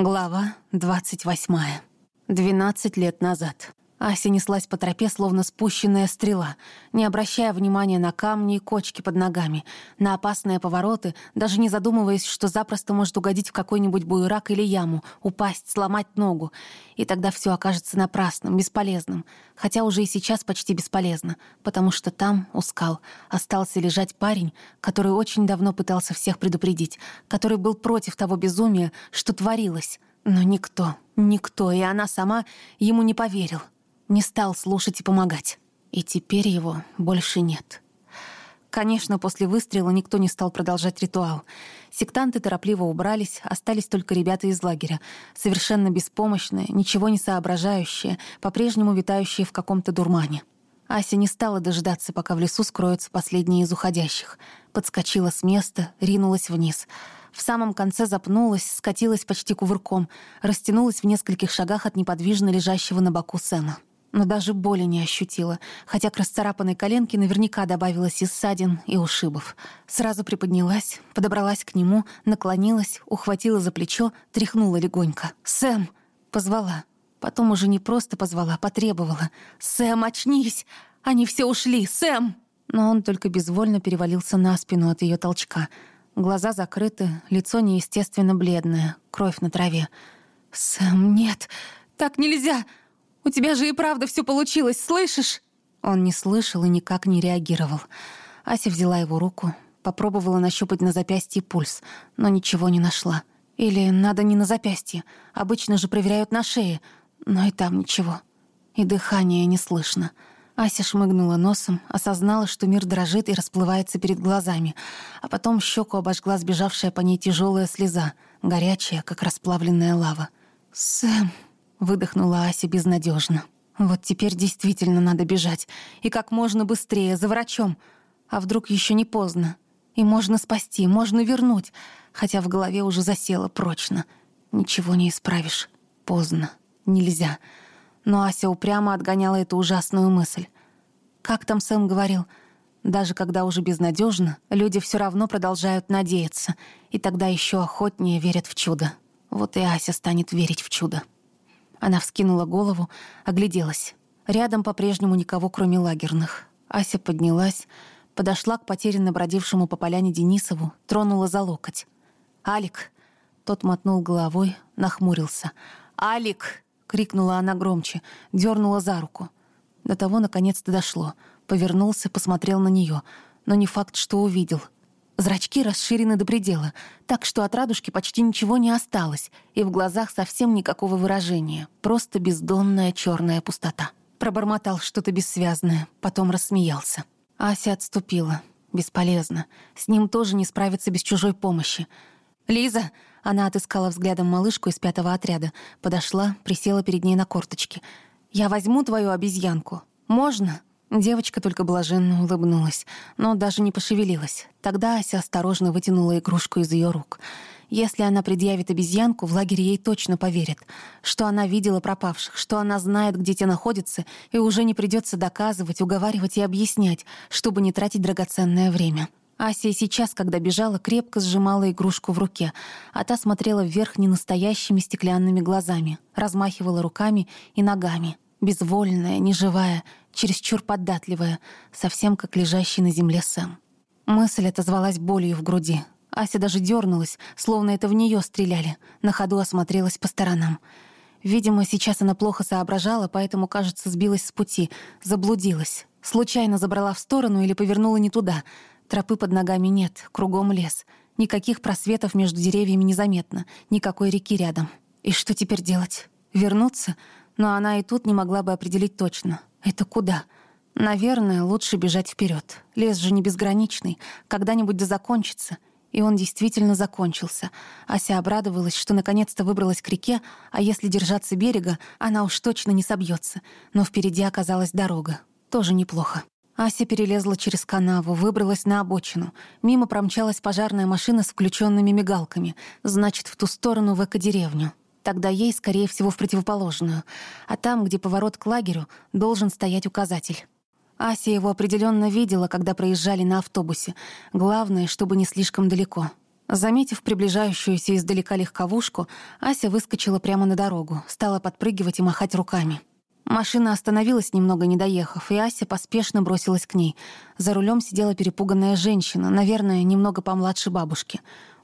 Глава двадцать восьмая. Двенадцать лет назад. Ася неслась по тропе, словно спущенная стрела, не обращая внимания на камни и кочки под ногами, на опасные повороты, даже не задумываясь, что запросто может угодить в какой-нибудь буерак или яму, упасть, сломать ногу. И тогда все окажется напрасным, бесполезным. Хотя уже и сейчас почти бесполезно, потому что там, у скал, остался лежать парень, который очень давно пытался всех предупредить, который был против того безумия, что творилось. Но никто, никто, и она сама ему не поверил не стал слушать и помогать. И теперь его больше нет. Конечно, после выстрела никто не стал продолжать ритуал. Сектанты торопливо убрались, остались только ребята из лагеря, совершенно беспомощные, ничего не соображающие, по-прежнему витающие в каком-то дурмане. Ася не стала дожидаться, пока в лесу скроются последние из уходящих. Подскочила с места, ринулась вниз. В самом конце запнулась, скатилась почти кувырком, растянулась в нескольких шагах от неподвижно лежащего на боку Сэма но даже боли не ощутила, хотя к расцарапанной коленке наверняка добавилось и ссадин, и ушибов. Сразу приподнялась, подобралась к нему, наклонилась, ухватила за плечо, тряхнула легонько. «Сэм!» — позвала. Потом уже не просто позвала, потребовала. «Сэм, очнись! Они все ушли! Сэм!» Но он только безвольно перевалился на спину от ее толчка. Глаза закрыты, лицо неестественно бледное, кровь на траве. «Сэм, нет! Так нельзя!» У тебя же и правда все получилось, слышишь?» Он не слышал и никак не реагировал. Ася взяла его руку, попробовала нащупать на запястье пульс, но ничего не нашла. Или надо не на запястье, обычно же проверяют на шее, но и там ничего. И дыхание не слышно. Ася шмыгнула носом, осознала, что мир дрожит и расплывается перед глазами, а потом щеку обожгла сбежавшая по ней тяжелая слеза, горячая, как расплавленная лава. «Сэм!» Выдохнула Ася безнадежно. Вот теперь действительно надо бежать. И как можно быстрее, за врачом. А вдруг еще не поздно? И можно спасти, можно вернуть. Хотя в голове уже засело прочно. Ничего не исправишь. Поздно. Нельзя. Но Ася упрямо отгоняла эту ужасную мысль. Как там Сэм говорил? Даже когда уже безнадежно, люди все равно продолжают надеяться. И тогда еще охотнее верят в чудо. Вот и Ася станет верить в чудо. Она вскинула голову, огляделась. Рядом по-прежнему никого, кроме лагерных. Ася поднялась, подошла к потерянно бродившему по поляне Денисову, тронула за локоть. «Алик!» Тот мотнул головой, нахмурился. «Алик!» — крикнула она громче, дернула за руку. До того наконец-то дошло. Повернулся, посмотрел на нее, но не факт, что увидел — Зрачки расширены до предела, так что от радужки почти ничего не осталось, и в глазах совсем никакого выражения, просто бездонная черная пустота. Пробормотал что-то бессвязное, потом рассмеялся. Ася отступила. Бесполезно. С ним тоже не справиться без чужой помощи. «Лиза!» — она отыскала взглядом малышку из пятого отряда, подошла, присела перед ней на корточки. «Я возьму твою обезьянку. Можно?» Девочка только блаженно улыбнулась, но даже не пошевелилась. Тогда Ася осторожно вытянула игрушку из ее рук. Если она предъявит обезьянку, в лагере ей точно поверят, что она видела пропавших, что она знает, где те находятся, и уже не придется доказывать, уговаривать и объяснять, чтобы не тратить драгоценное время. Ася сейчас, когда бежала, крепко сжимала игрушку в руке, а та смотрела вверх ненастоящими стеклянными глазами, размахивала руками и ногами, безвольная, неживая, чересчур податливая, совсем как лежащий на земле Сэм. Мысль отозвалась болью в груди. Ася даже дернулась, словно это в нее стреляли, на ходу осмотрелась по сторонам. Видимо, сейчас она плохо соображала, поэтому, кажется, сбилась с пути, заблудилась. Случайно забрала в сторону или повернула не туда. Тропы под ногами нет, кругом лес. Никаких просветов между деревьями незаметно, никакой реки рядом. И что теперь делать? Вернуться? Но она и тут не могла бы определить точно. Это куда? Наверное, лучше бежать вперед. Лес же не безграничный, когда-нибудь да закончится. И он действительно закончился. Ася обрадовалась, что наконец-то выбралась к реке, а если держаться берега, она уж точно не собьется. Но впереди оказалась дорога. Тоже неплохо. Ася перелезла через канаву, выбралась на обочину. Мимо промчалась пожарная машина с включенными мигалками. Значит, в ту сторону в экодеревню. Тогда ей, скорее всего, в противоположную. А там, где поворот к лагерю, должен стоять указатель. Ася его определенно видела, когда проезжали на автобусе. Главное, чтобы не слишком далеко. Заметив приближающуюся издалека легковушку, Ася выскочила прямо на дорогу, стала подпрыгивать и махать руками. Машина остановилась, немного не доехав, и Ася поспешно бросилась к ней. За рулем сидела перепуганная женщина, наверное, немного помладше бабушки.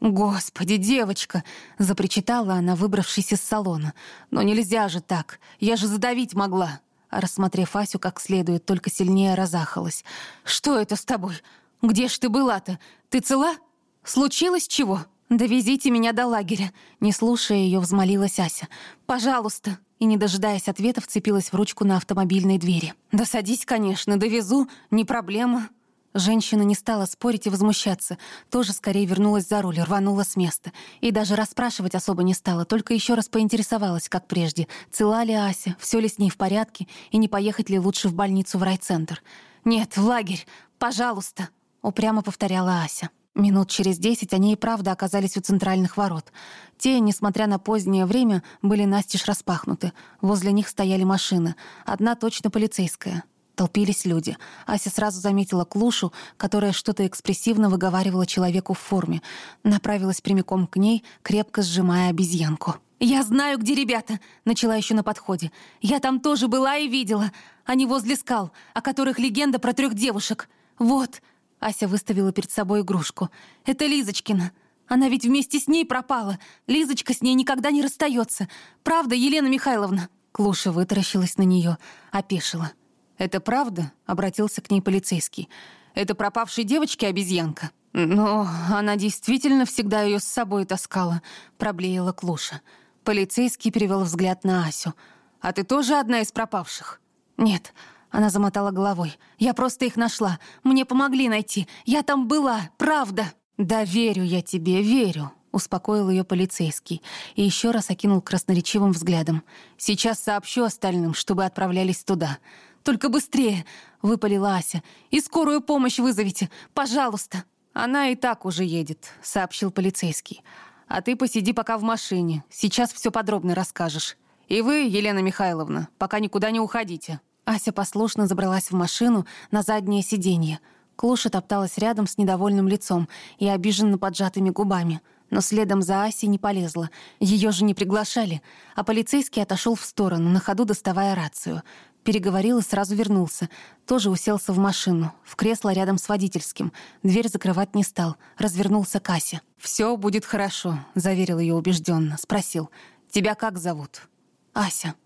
«Господи, девочка!» — запричитала она, выбравшись из салона. «Но нельзя же так! Я же задавить могла!» Рассмотрев Асю как следует, только сильнее разахалась. «Что это с тобой? Где ж ты была-то? Ты цела?» «Случилось чего? Довезите меня до лагеря!» Не слушая ее, взмолилась Ася. «Пожалуйста!» И, не дожидаясь ответа, вцепилась в ручку на автомобильной двери. «Да садись, конечно, довезу, не проблема!» Женщина не стала спорить и возмущаться, тоже скорее вернулась за руль, рванула с места. И даже расспрашивать особо не стала, только еще раз поинтересовалась, как прежде, цела ли Ася, все ли с ней в порядке, и не поехать ли лучше в больницу в райцентр. «Нет, в лагерь, пожалуйста!» — упрямо повторяла Ася. Минут через десять они и правда оказались у центральных ворот. Те, несмотря на позднее время, были настежь распахнуты. Возле них стояли машины. Одна точно полицейская. Толпились люди. Ася сразу заметила Клушу, которая что-то экспрессивно выговаривала человеку в форме. Направилась прямиком к ней, крепко сжимая обезьянку. «Я знаю, где ребята!» — начала еще на подходе. «Я там тоже была и видела. Они возле скал, о которых легенда про трех девушек. Вот!» Ася выставила перед собой игрушку. «Это Лизочкина. Она ведь вместе с ней пропала. Лизочка с ней никогда не расстается. Правда, Елена Михайловна?» Клуша вытаращилась на нее, опешила. «Это правда?» — обратился к ней полицейский. «Это пропавшей девочки обезьянка?» «Но она действительно всегда ее с собой таскала», — проблеяла Клуша. Полицейский перевел взгляд на Асю. «А ты тоже одна из пропавших?» «Нет», она замотала головой. «Я просто их нашла. Мне помогли найти. Я там была. Правда!» «Да верю я тебе, верю», — успокоил ее полицейский и еще раз окинул красноречивым взглядом. «Сейчас сообщу остальным, чтобы отправлялись туда. Только быстрее!» — выпалила Ася. «И скорую помощь вызовите! Пожалуйста!» «Она и так уже едет», — сообщил полицейский. «А ты посиди пока в машине. Сейчас все подробно расскажешь. И вы, Елена Михайловна, пока никуда не уходите». Ася послушно забралась в машину на заднее сиденье. Клуша топталась рядом с недовольным лицом и обиженно поджатыми губами. Но следом за Асей не полезла. Ее же не приглашали. А полицейский отошел в сторону, на ходу доставая рацию. Переговорил и сразу вернулся. Тоже уселся в машину, в кресло рядом с водительским. Дверь закрывать не стал. Развернулся к Асе. «Все будет хорошо», — заверил ее убежденно. Спросил. «Тебя как зовут?» «Ася».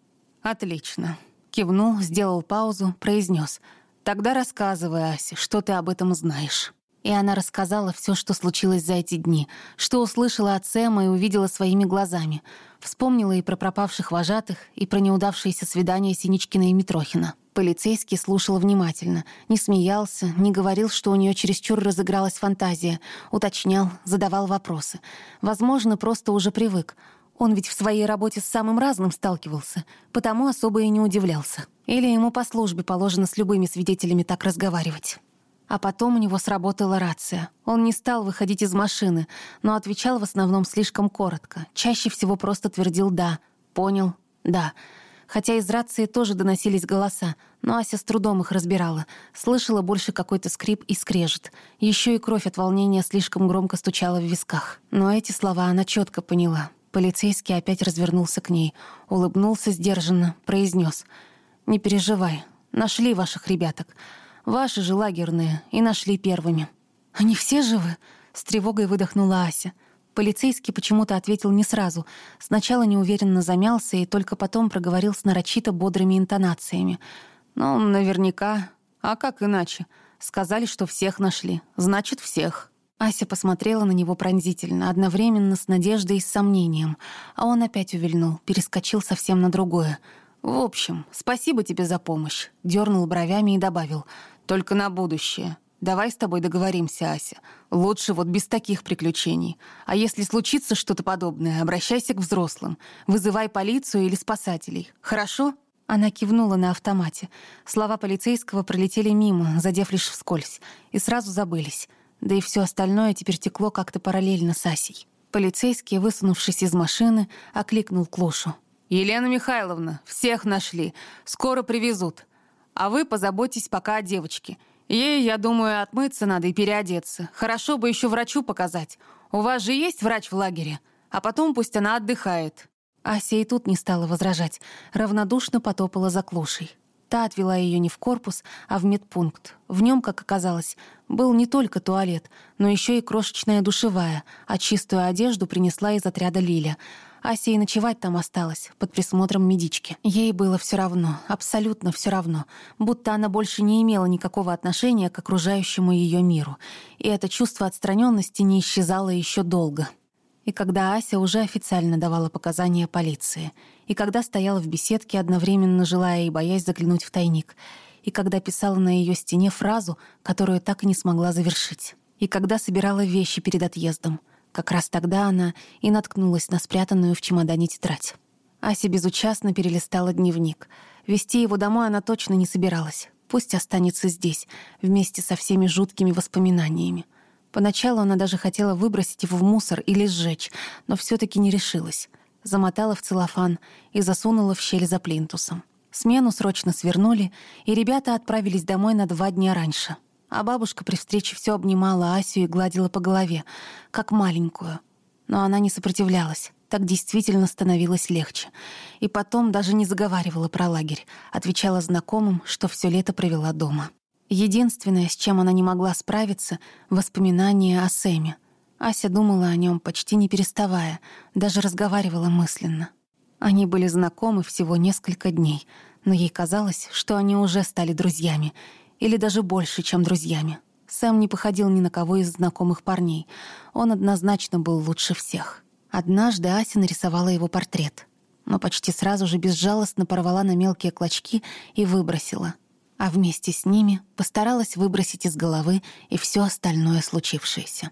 «Отлично. Кивнул, сделал паузу, произнес. «Тогда рассказывай, Ася, что ты об этом знаешь». И она рассказала все, что случилось за эти дни, что услышала от Сэма и увидела своими глазами. Вспомнила и про пропавших вожатых, и про неудавшееся свидание Синичкина и Митрохина. Полицейский слушал внимательно, не смеялся, не говорил, что у нее чересчур разыгралась фантазия, уточнял, задавал вопросы. Возможно, просто уже привык. Он ведь в своей работе с самым разным сталкивался, потому особо и не удивлялся. Или ему по службе положено с любыми свидетелями так разговаривать. А потом у него сработала рация. Он не стал выходить из машины, но отвечал в основном слишком коротко. Чаще всего просто твердил «да», «понял», «да». Хотя из рации тоже доносились голоса, но Ася с трудом их разбирала. Слышала больше какой-то скрип и скрежет. Еще и кровь от волнения слишком громко стучала в висках. Но эти слова она четко поняла. Полицейский опять развернулся к ней, улыбнулся сдержанно, произнес: «Не переживай, нашли ваших ребяток. Ваши же лагерные, и нашли первыми». «Они все живы?» — с тревогой выдохнула Ася. Полицейский почему-то ответил не сразу. Сначала неуверенно замялся и только потом проговорил с нарочито бодрыми интонациями. «Ну, наверняка. А как иначе? Сказали, что всех нашли. Значит, всех». Ася посмотрела на него пронзительно, одновременно с надеждой и с сомнением. А он опять увильнул, перескочил совсем на другое. «В общем, спасибо тебе за помощь», — дернул бровями и добавил. «Только на будущее. Давай с тобой договоримся, Ася. Лучше вот без таких приключений. А если случится что-то подобное, обращайся к взрослым. Вызывай полицию или спасателей. Хорошо?» Она кивнула на автомате. Слова полицейского пролетели мимо, задев лишь вскользь, и сразу забылись — да и все остальное теперь текло как-то параллельно с Асей. Полицейский, высунувшись из машины, окликнул Клушу. «Елена Михайловна, всех нашли. Скоро привезут. А вы позаботьтесь пока о девочке. Ей, я думаю, отмыться надо и переодеться. Хорошо бы еще врачу показать. У вас же есть врач в лагере? А потом пусть она отдыхает». Ася и тут не стала возражать, равнодушно потопала за клушей. Та отвела ее не в корпус, а в медпункт. В нем, как оказалось, был не только туалет, но еще и крошечная душевая, а чистую одежду принесла из отряда Лиля. Ася и ночевать там осталась, под присмотром медички. Ей было все равно, абсолютно все равно, будто она больше не имела никакого отношения к окружающему ее миру. И это чувство отстраненности не исчезало еще долго. И когда Ася уже официально давала показания полиции, и когда стояла в беседке, одновременно желая и боясь заглянуть в тайник, и когда писала на ее стене фразу, которую так и не смогла завершить, и когда собирала вещи перед отъездом — как раз тогда она и наткнулась на спрятанную в чемодане тетрадь. Ася безучастно перелистала дневник. Вести его домой она точно не собиралась. Пусть останется здесь, вместе со всеми жуткими воспоминаниями. Поначалу она даже хотела выбросить его в мусор или сжечь, но все таки не решилась. Замотала в целлофан и засунула в щель за плинтусом. Смену срочно свернули, и ребята отправились домой на два дня раньше — а бабушка при встрече все обнимала Асю и гладила по голове, как маленькую. Но она не сопротивлялась. Так действительно становилось легче. И потом даже не заговаривала про лагерь, отвечала знакомым, что все лето провела дома. Единственное, с чем она не могла справиться — воспоминания о Сэме. Ася думала о нем почти не переставая, даже разговаривала мысленно. Они были знакомы всего несколько дней, но ей казалось, что они уже стали друзьями — или даже больше, чем друзьями. Сэм не походил ни на кого из знакомых парней. Он однозначно был лучше всех. Однажды Ася нарисовала его портрет, но почти сразу же безжалостно порвала на мелкие клочки и выбросила. А вместе с ними постаралась выбросить из головы и все остальное случившееся.